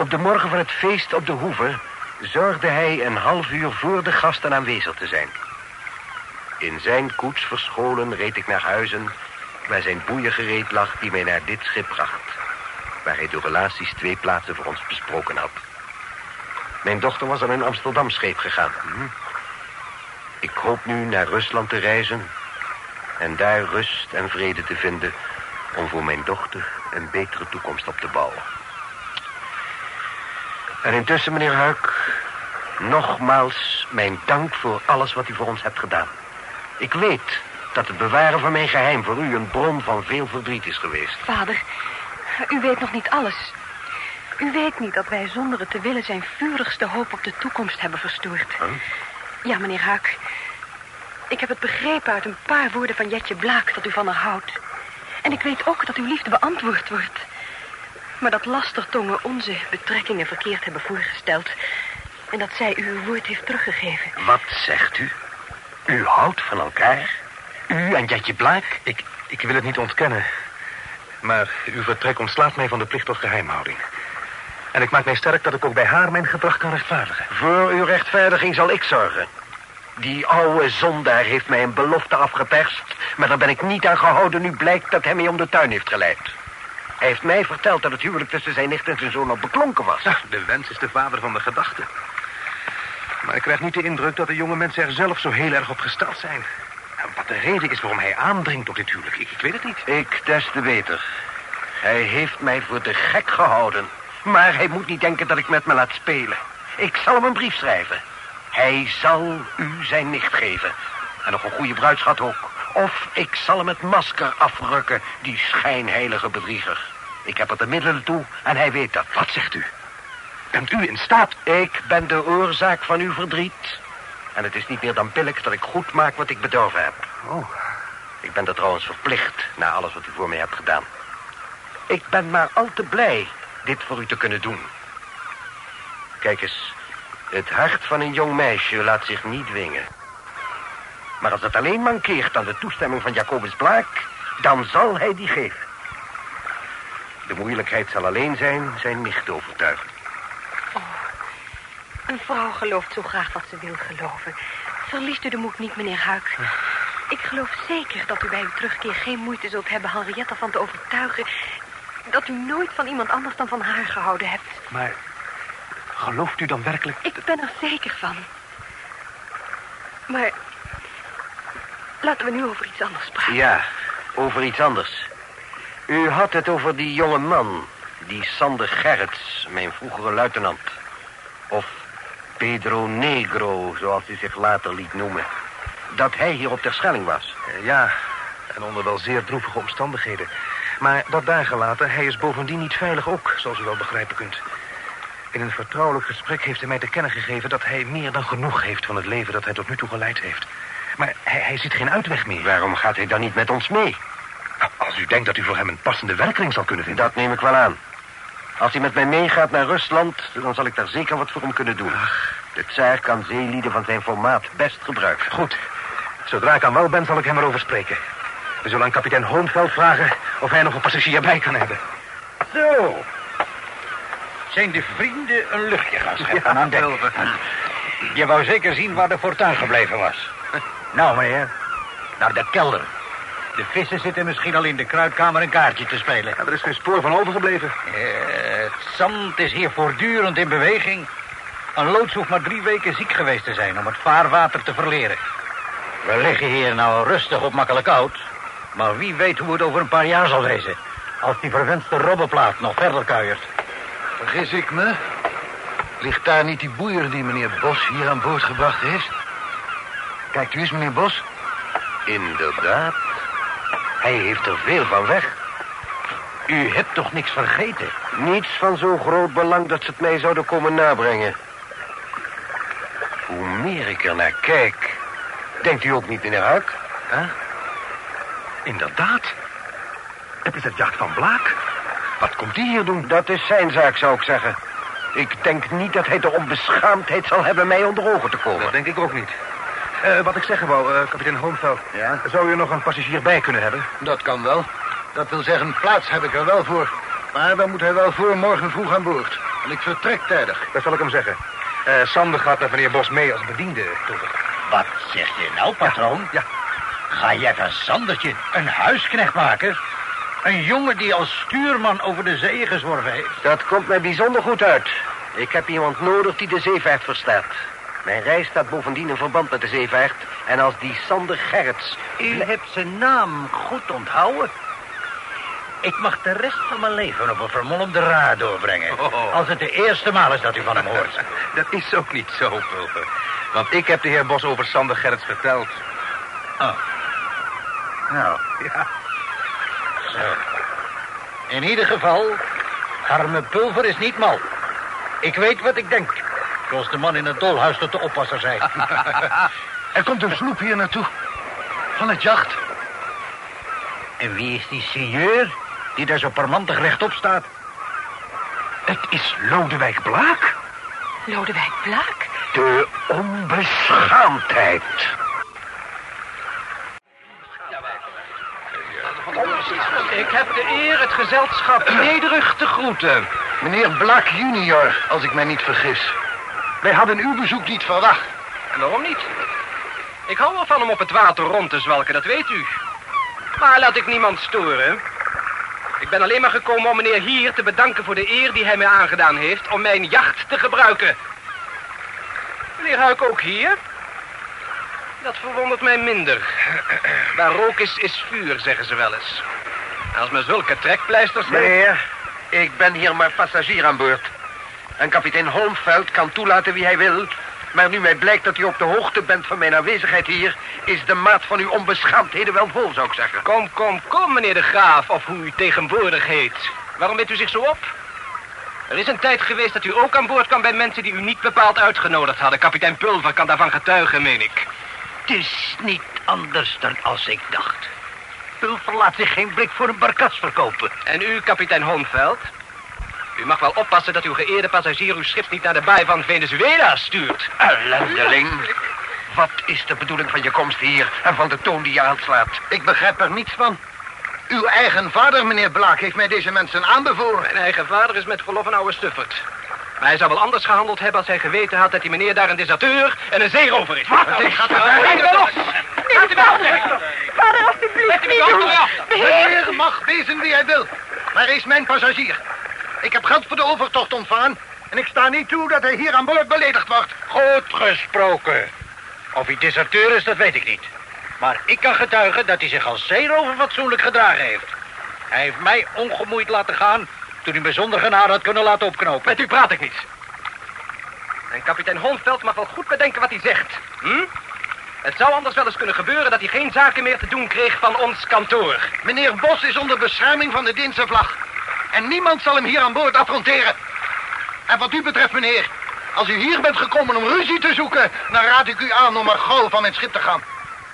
Op de morgen van het feest op de hoeve zorgde hij een half uur voor de gasten aanwezig te zijn. In zijn koets verscholen reed ik naar huizen waar zijn boeien gereed lag die mij naar dit schip bracht. Waar hij door relaties twee plaatsen voor ons besproken had. Mijn dochter was aan een Amsterdam scheep gegaan. Hm? Ik hoop nu naar Rusland te reizen en daar rust en vrede te vinden om voor mijn dochter een betere toekomst op te bouwen. En intussen, meneer Huik, nogmaals mijn dank voor alles wat u voor ons hebt gedaan. Ik weet dat het bewaren van mijn geheim voor u een bron van veel verdriet is geweest. Vader, u weet nog niet alles. U weet niet dat wij zonder het te willen zijn vurigste hoop op de toekomst hebben verstoord. Ja, meneer Huik. Ik heb het begrepen uit een paar woorden van Jetje Blaak dat u van haar houdt. En ik weet ook dat uw liefde beantwoord wordt. Maar dat lastertongen onze betrekkingen verkeerd hebben voorgesteld. En dat zij u uw woord heeft teruggegeven. Wat zegt u? U houdt van elkaar? U en Jetje Blaak? Ik, ik wil het niet ontkennen. Maar uw vertrek ontslaat mij van de plicht tot geheimhouding. En ik maak mij sterk dat ik ook bij haar mijn gedrag kan rechtvaardigen. Voor uw rechtvaardiging zal ik zorgen. Die oude zondaar heeft mij een belofte afgeperst... maar daar ben ik niet aan gehouden nu blijkt dat hij mij om de tuin heeft geleid. Hij heeft mij verteld dat het huwelijk tussen zijn nicht en zijn zoon al beklonken was. Ja, de wens is de vader van de gedachte. Maar ik krijg niet de indruk dat de jonge mensen er zelf zo heel erg op gesteld zijn. Wat de reden is waarom hij aandringt op dit huwelijk, ik, ik weet het niet. Ik des te beter. Hij heeft mij voor de gek gehouden. Maar hij moet niet denken dat ik met me laat spelen. Ik zal hem een brief schrijven. Hij zal u zijn nicht geven. En nog een goede bruidschat ook. Of ik zal hem het masker afrukken, die schijnheilige bedrieger. Ik heb er de middelen toe en hij weet dat. Wat zegt u? Bent u in staat? Ik ben de oorzaak van uw verdriet. En het is niet meer dan billig dat ik goed maak wat ik bedorven heb. Oh. Ik ben er trouwens verplicht, na alles wat u voor mij hebt gedaan. Ik ben maar al te blij dit voor u te kunnen doen. Kijk eens, het hart van een jong meisje laat zich niet dwingen. Maar als het alleen mankeert aan de toestemming van Jacobus Blaak... dan zal hij die geven. De moeilijkheid zal alleen zijn zijn nicht te overtuigen. Oh, een vrouw gelooft zo graag wat ze wil geloven. Verliest u de moed niet, meneer Huik. Ik geloof zeker dat u bij uw terugkeer geen moeite zult hebben... Henriette van te overtuigen... dat u nooit van iemand anders dan van haar gehouden hebt. Maar gelooft u dan werkelijk... Ik ben er zeker van. Maar laten we nu over iets anders praten. Ja, over iets anders. U had het over die jonge man, die Sander Gerrits, mijn vroegere luitenant. Of Pedro Negro, zoals hij zich later liet noemen. Dat hij hier op Terschelling was. Ja, en onder wel zeer droevige omstandigheden. Maar dat daar gelaten, hij is bovendien niet veilig ook, zoals u wel begrijpen kunt. In een vertrouwelijk gesprek heeft hij mij te kennen gegeven... dat hij meer dan genoeg heeft van het leven dat hij tot nu toe geleid heeft. Maar hij, hij ziet geen uitweg meer. Waarom gaat hij dan niet met ons mee? Als u denkt dat u voor hem een passende werkring zal kunnen vinden... Dat neem ik wel aan. Als hij met mij meegaat naar Rusland, dan zal ik daar zeker wat voor hem kunnen doen. De tsaar kan zeelieden van zijn formaat best gebruiken. Goed. Zodra ik aan wel ben, zal ik hem erover spreken. We zullen aan kapitein Hoonveld vragen of hij nog een passagier bij kan hebben. Zo. Zijn de vrienden een luchtje gaan scheppen aan dek? Je wou zeker zien waar de fortuin gebleven was. Nou, meneer. Naar de kelder. De vissen zitten misschien al in de kruidkamer een kaartje te spelen. Ja, er is geen spoor van overgebleven. Eh, het zand is hier voortdurend in beweging. Een loods hoeft maar drie weken ziek geweest te zijn om het vaarwater te verleren. We liggen hier nou rustig op makkelijk oud. Maar wie weet hoe het over een paar jaar zal wezen. Als die verwenste robbenplaat nog verder kuiert. Vergis ik me? Ligt daar niet die boeier die meneer Bos hier aan boord gebracht heeft? Kijkt u eens, meneer Bos. Inderdaad. Hij heeft er veel van weg. U hebt toch niks vergeten? Niets van zo groot belang dat ze het mij zouden komen nabrengen. Hoe meer ik er naar kijk... Denkt u ook niet, meneer Huik? Huh? Inderdaad. Het is het jacht van Blaak. Wat komt hij hier doen? Dat is zijn zaak, zou ik zeggen. Ik denk niet dat hij de onbeschaamdheid zal hebben mij onder ogen te komen. Dat denk ik ook niet. Eh, wat ik zeggen wou, eh, kapitein Hoonveld. Ja? Zou u nog een passagier bij kunnen hebben? Dat kan wel. Dat wil zeggen, plaats heb ik er wel voor. Maar dan moet hij wel voor morgen vroeg aan boord. En ik vertrek tijdig. Dat zal ik hem zeggen. Eh, Sander gaat met meneer Bos mee als bediende. Wat zeg je nou, patroon? Ja. Ga jij van Sandertje een huisknecht maken? Een jongen die als stuurman over de zee gezworven heeft. Dat komt mij bijzonder goed uit. Ik heb iemand nodig die de zeevaart verstaat. Mijn reis staat bovendien in verband met de zeevaart. En als die Sander Gerrits... U hebt zijn naam goed onthouden. Ik mag de rest van mijn leven op een vermolmde raar doorbrengen. Oh. Als het de eerste maal is dat u van hem hoort. Dat is ook niet zo, Pulver. Want ik heb de heer Bos over Sander Gerrits verteld. Oh. Nou, Ja. zo. In ieder geval, arme pulver is niet mal. Ik weet wat ik denk. Zoals de man in het dolhuis tot de oppasser zei. Er komt een sloep hier naartoe. Van het jacht. en wie is die seigneur die daar zo parmantig rechtop staat? Het is Lodewijk Blaak. Lodewijk Blaak? De onbeschaamdheid. Ik heb de eer het gezelschap nederig te groeten. Meneer Blaak junior, als ik mij niet vergis. Wij hadden uw bezoek niet verwacht. En waarom niet? Ik hou wel van om op het water rond te zwalken, dat weet u. Maar laat ik niemand storen. Ik ben alleen maar gekomen om meneer hier te bedanken voor de eer die hij mij aangedaan heeft om mijn jacht te gebruiken. Meneer Huik ook hier? Dat verwondert mij minder. Waar rook is, is vuur, zeggen ze wel eens. Als men zulke trekpleisters. Meneer, ik ben hier maar passagier aan boord. En kapitein Holmveld kan toelaten wie hij wil. Maar nu mij blijkt dat u op de hoogte bent van mijn aanwezigheid hier... is de maat van uw onbeschaamdheden wel vol, zou ik zeggen. Kom, kom, kom, meneer de Graaf, of hoe u tegenwoordig heet. Waarom weet u zich zo op? Er is een tijd geweest dat u ook aan boord kwam bij mensen die u niet bepaald uitgenodigd hadden. Kapitein Pulver kan daarvan getuigen, meen ik. Het is niet anders dan als ik dacht. Pulver laat zich geen blik voor een barkas verkopen. En u, kapitein Holmveld? U mag wel oppassen dat uw geëerde passagier uw schip niet naar de baai van Venezuela stuurt. Ellendeling. Wat is de bedoeling van je komst hier en van de toon die je aanslaat? Ik begrijp er niets van. Uw eigen vader, meneer Blaak, heeft mij deze mensen aanbevolen. Mijn eigen vader is met verlof een oude stuffert. Maar hij zou wel anders gehandeld hebben als hij geweten had dat die meneer daar een deserteur en een zeerover is. Wat? Ik ga erbij. Laat u wel los! Wel los! Vader, alstublieft, niet doen. Meneer mag wezen wie hij wil. Maar hij is mijn passagier. Ik heb geld voor de overtocht ontvangen. En ik sta niet toe dat hij hier aan boord beledigd wordt. Goed gesproken. Of hij deserteur is, dat weet ik niet. Maar ik kan getuigen dat hij zich als zeerover fatsoenlijk gedragen heeft. Hij heeft mij ongemoeid laten gaan toen hij me zonder genade had kunnen laten opknopen. Met u praat ik niet. En kapitein Holmveld mag wel goed bedenken wat hij zegt. Hm? Het zou anders wel eens kunnen gebeuren dat hij geen zaken meer te doen kreeg van ons kantoor. Meneer Bos is onder bescherming van de Deense vlag. En niemand zal hem hier aan boord affronteren. En wat u betreft, meneer, als u hier bent gekomen om ruzie te zoeken, dan raad ik u aan om maar gauw van mijn schip te gaan.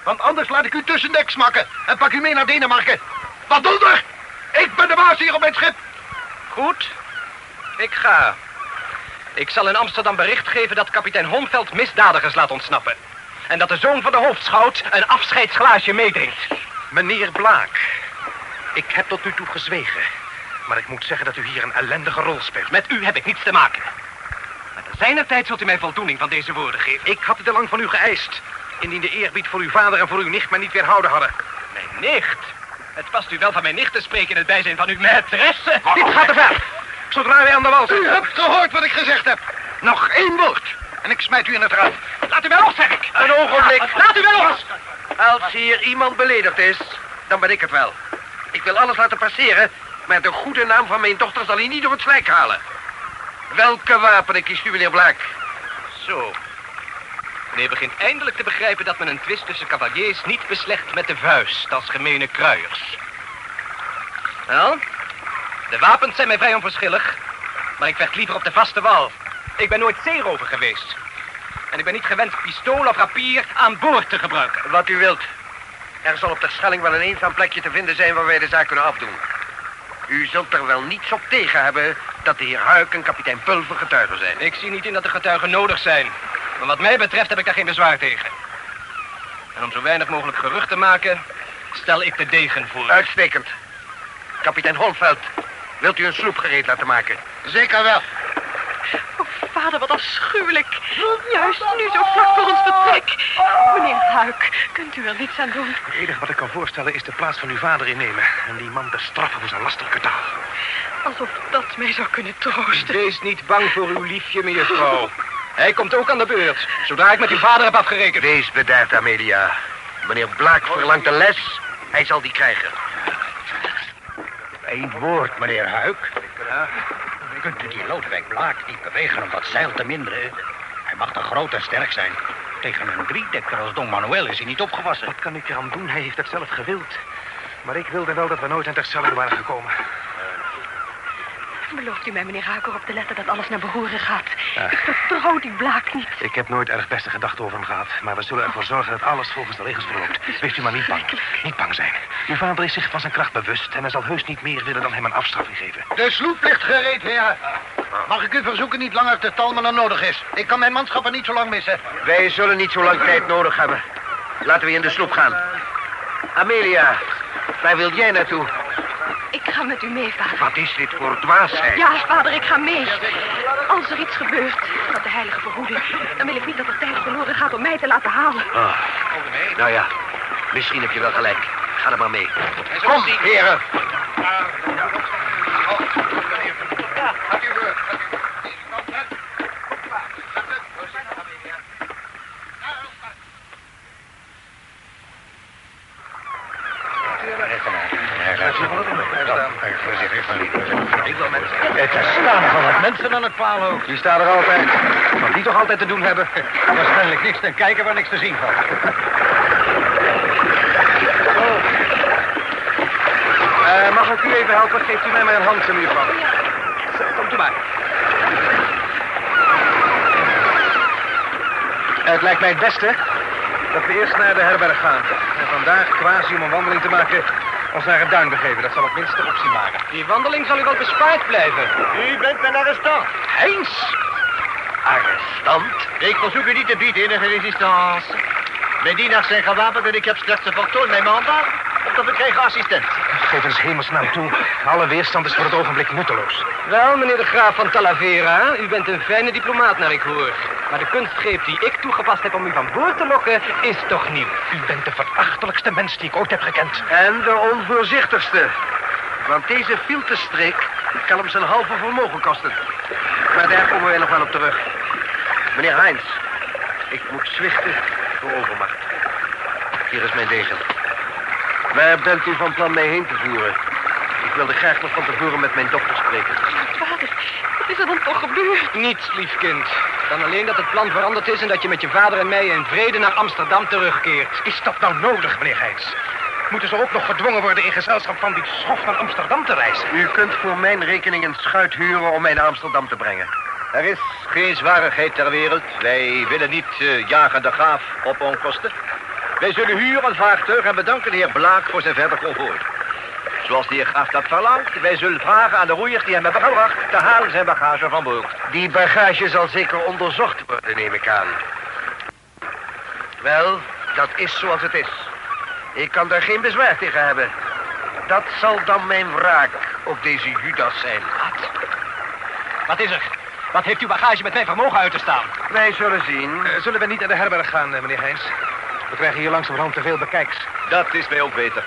Want anders laat ik u tussendek smakken en pak u mee naar Denemarken. Wat donder! Ik ben de baas hier op mijn schip. Goed, ik ga. Ik zal in Amsterdam bericht geven dat kapitein Holmveld misdadigers laat ontsnappen. En dat de zoon van de hoofdschout een afscheidsglaasje meedrinkt. Meneer Blaak, ik heb tot nu toe gezwegen. Maar ik moet zeggen dat u hier een ellendige rol speelt. Met u heb ik niets te maken. Maar te zijner tijd zult u mij voldoening van deze woorden geven. Ik had het al lang van u geëist. Indien de eerbied voor uw vader en voor uw nicht mij niet weerhouden hadden. Mijn nicht? Het past u wel van mijn nicht te spreken in het bijzijn van uw maîtresse. Dit gaat te ver. Zodra wij aan de wal zijn. U hebt gehoord wat ik gezegd heb. Nog één woord. En ik smijt u in het raam. Laat u mij los, zeg ik. Een ogenblik. Laat u mij los. Als hier iemand beledigd is, dan ben ik het wel. Ik wil alles laten passeren, maar de goede naam van mijn dochter zal hij niet door het slijk halen. Welke wapen kiest u, meneer Blaak? Zo. Meneer begint eindelijk te begrijpen dat men een twist tussen cavaliers niet beslecht met de vuist als gemene kruiers. Wel, de wapens zijn mij vrij onverschillig, maar ik vecht liever op de vaste wal. Ik ben nooit zeerover geweest. En ik ben niet gewend pistool of rapier aan boord te gebruiken. Wat u wilt. Er zal op de Schelling wel een eenzaam plekje te vinden zijn waar wij de zaak kunnen afdoen. U zult er wel niets op tegen hebben dat de heer Huik en kapitein Pulver getuigen zijn. Ik zie niet in dat de getuigen nodig zijn. Maar wat mij betreft heb ik daar geen bezwaar tegen. En om zo weinig mogelijk gerucht te maken, stel ik de degen voor. Uitstekend. Kapitein Holmveld, wilt u een sloep gereed laten maken? Zeker wel. Vader, wat afschuwelijk. Juist nu, zo vlak voor ons vertrek. Meneer Huik, kunt u er niets aan doen? Het enige wat ik kan voorstellen is de plaats van uw vader innemen. En die man bestraffen voor zijn lastige taal. Alsof dat mij zou kunnen troosten. Wees niet bang voor uw liefje, mevrouw. Hij komt ook aan de beurt. Zodra ik met uw vader heb afgerekend. Wees bedaard, Amelia. Meneer Blaak verlangt een les. Hij zal die krijgen. Eén woord, meneer Huik. Kunt u die Lodewijk Blaak niet bewegen om dat zeil te minderen? Hij mag te groot en sterk zijn. Tegen een driedekker als Don Manuel is hij niet opgewassen. Wat kan ik eraan doen? Hij heeft dat zelf gewild. Maar ik wilde wel dat we nooit aan Terschelling waren gekomen. Belooft u mij, meneer Huik, erop te letten dat alles naar behoren gaat? Ik vertrouw die Blaak niet. Ik heb nooit erg beste gedachten over hem gehad. Maar we zullen ervoor zorgen dat alles volgens de regels verloopt. Wees u maar niet bang. Niet bang zijn. Uw vader is zich van zijn kracht bewust. En hij zal heus niet meer willen dan hem een afstraffing geven. De sloep ligt gereed, heer. Mag ik u verzoeken niet langer te talmen dan nodig is? Ik kan mijn manschappen niet zo lang missen. Wij zullen niet zo lang tijd nodig hebben. Laten we in de sloep gaan. Amelia, waar wil jij naartoe? Ik ga met u mee, vader. Wat is dit voor dwaasheid? Ja, vader, ik ga mee. Als er iets gebeurt, dat de heilige verhoede... dan wil ik niet dat er tijd verloren gaat om mij te laten halen. Ah. Nou ja, misschien heb je wel gelijk. Ga er maar mee. Kom, heren. Het staan van wat mensen aan het paal ook. Die staat er altijd. Wat die toch altijd te doen hebben? Waarschijnlijk niks te kijken waar niks te zien valt. Eh, mag ik u even helpen? Geeft u mij een hand, mevrouw. Zo, komt u maar. Het lijkt mij het beste dat we eerst naar de herberg gaan. En vandaag, quasi om een wandeling te maken, ons naar het duin begeven. Dat zal het minste optie maken. Die wandeling zal u wel bespaard blijven. U bent mijn arrestant. Heinz! Arrestant? Ik verzoek u niet te bieden enige resistance. Mijn dienaars zijn gewapend en ik heb slechts een vertoon mijn mandaat. Of we krijgen assistent. Geef eens hemelsnaam toe. Alle weerstand is voor het ogenblik nutteloos. Wel, meneer de graaf van Talavera, u bent een fijne diplomaat naar ik hoor. Maar de kunstgreep die ik toegepast heb om u van boord te lokken, is toch nieuw. U bent de verachtelijkste mens die ik ooit heb gekend. En de onvoorzichtigste. Want deze filterstreek kan hem zijn halve vermogen kosten. Maar daar komen wij nog wel op terug. Meneer Heinz, ik moet zwichten voor overmacht. Hier is mijn degen. Waar bent u van plan mij heen te voeren? Ik wilde graag nog van tevoren met mijn dokter spreken. Vader, wat is er dan toch gebeurd? Niets, lief kind. Dan alleen dat het plan veranderd is en dat je met je vader en mij in vrede naar Amsterdam terugkeert. Is dat nou nodig, meneer Heijns? Moeten ze ook nog gedwongen worden in gezelschap van die schof naar Amsterdam te reizen? U kunt voor mijn rekening een schuit huren om mij naar Amsterdam te brengen. Er is geen zwarigheid ter wereld. Wij willen niet uh, jagen de graaf op onkosten. Wij zullen huren een vaartuig en bedanken de heer Blaak voor zijn verder comfort. Zoals de heer graaf dat verlangt, wij zullen vragen aan de roeiers die hem hebben gebracht te halen zijn bagage van boord. Die bagage zal zeker onderzocht worden, neem ik aan. Wel, dat is zoals het is. Ik kan daar geen bezwaar tegen hebben. Dat zal dan mijn wraak op deze Judas zijn. Wat is er? Wat heeft uw bagage met mijn vermogen uit te staan? Wij zullen zien. Eh, zullen we niet naar de herberg gaan, eh, meneer Heijns? We krijgen hier langzamerhand te veel bekijks. Dat is mij ook beter.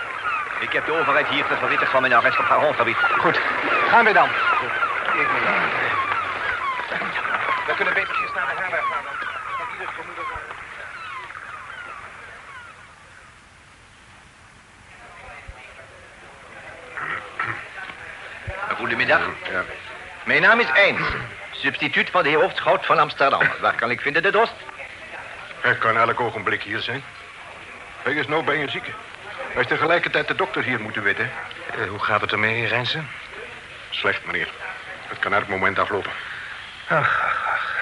Ik heb de overheid hier te verwittigd van mijn arrest op haar grondgebied. Goed, gaan we dan. Ik We kunnen beter eens naar de herberg gaan. Goedemiddag. Mijn naam is Eins, substituut van de heer Hoofdschout van Amsterdam. Waar kan ik vinden de dorst? Hij kan elk ogenblik hier zijn. Hij is nou bij een zieke. Hij is tegelijkertijd de dokter hier moeten weten. Eh, hoe gaat het ermee, Rijnsen? Slecht, meneer. Het kan elk moment aflopen. Ach, ach, ach.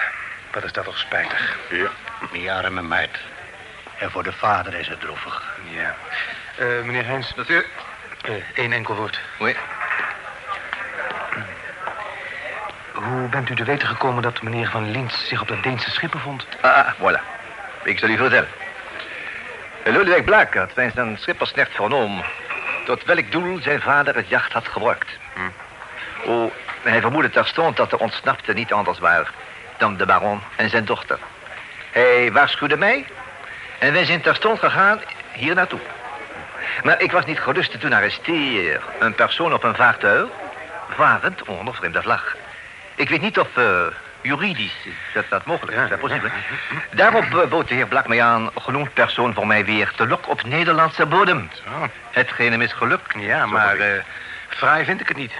Wat is dat toch spijtig. Ja. Die arme meid. En voor de vader is het droevig. Ja. Eh, meneer Heijns, Dat u... één enkel woord. Oui. Hoe bent u te weten gekomen dat meneer Van Lins zich op dat Deense schip bevond? Ah, ah, voilà. Ik zal u vertellen. Lodewijk Blaak had bij zijn schippersknecht vernomen... tot welk doel zijn vader het jacht had gebruikt. Oh, hij vermoedde terstond dat de ontsnapte niet anders waren... dan de baron en zijn dochter. Hij waarschuwde mij en wij zijn terstond gegaan hier naartoe. Maar ik was niet gerust toen arresteer een persoon op een vaartuig... varend onder vreemde vlag. Ik weet niet of uh, juridisch dat, dat mogelijk is, dat possible. Daarop uh, bood de heer Blak mij aan, genoemd persoon voor mij weer te lok op Nederlandse bodem. Hetgene misgelukt. Ja, maar uh, fraai vind ik het niet.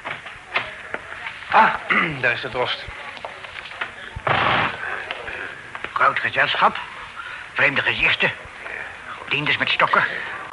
Ah, daar is de drost. Groot gezelschap. Vreemde gezichten. Dienders met stokken.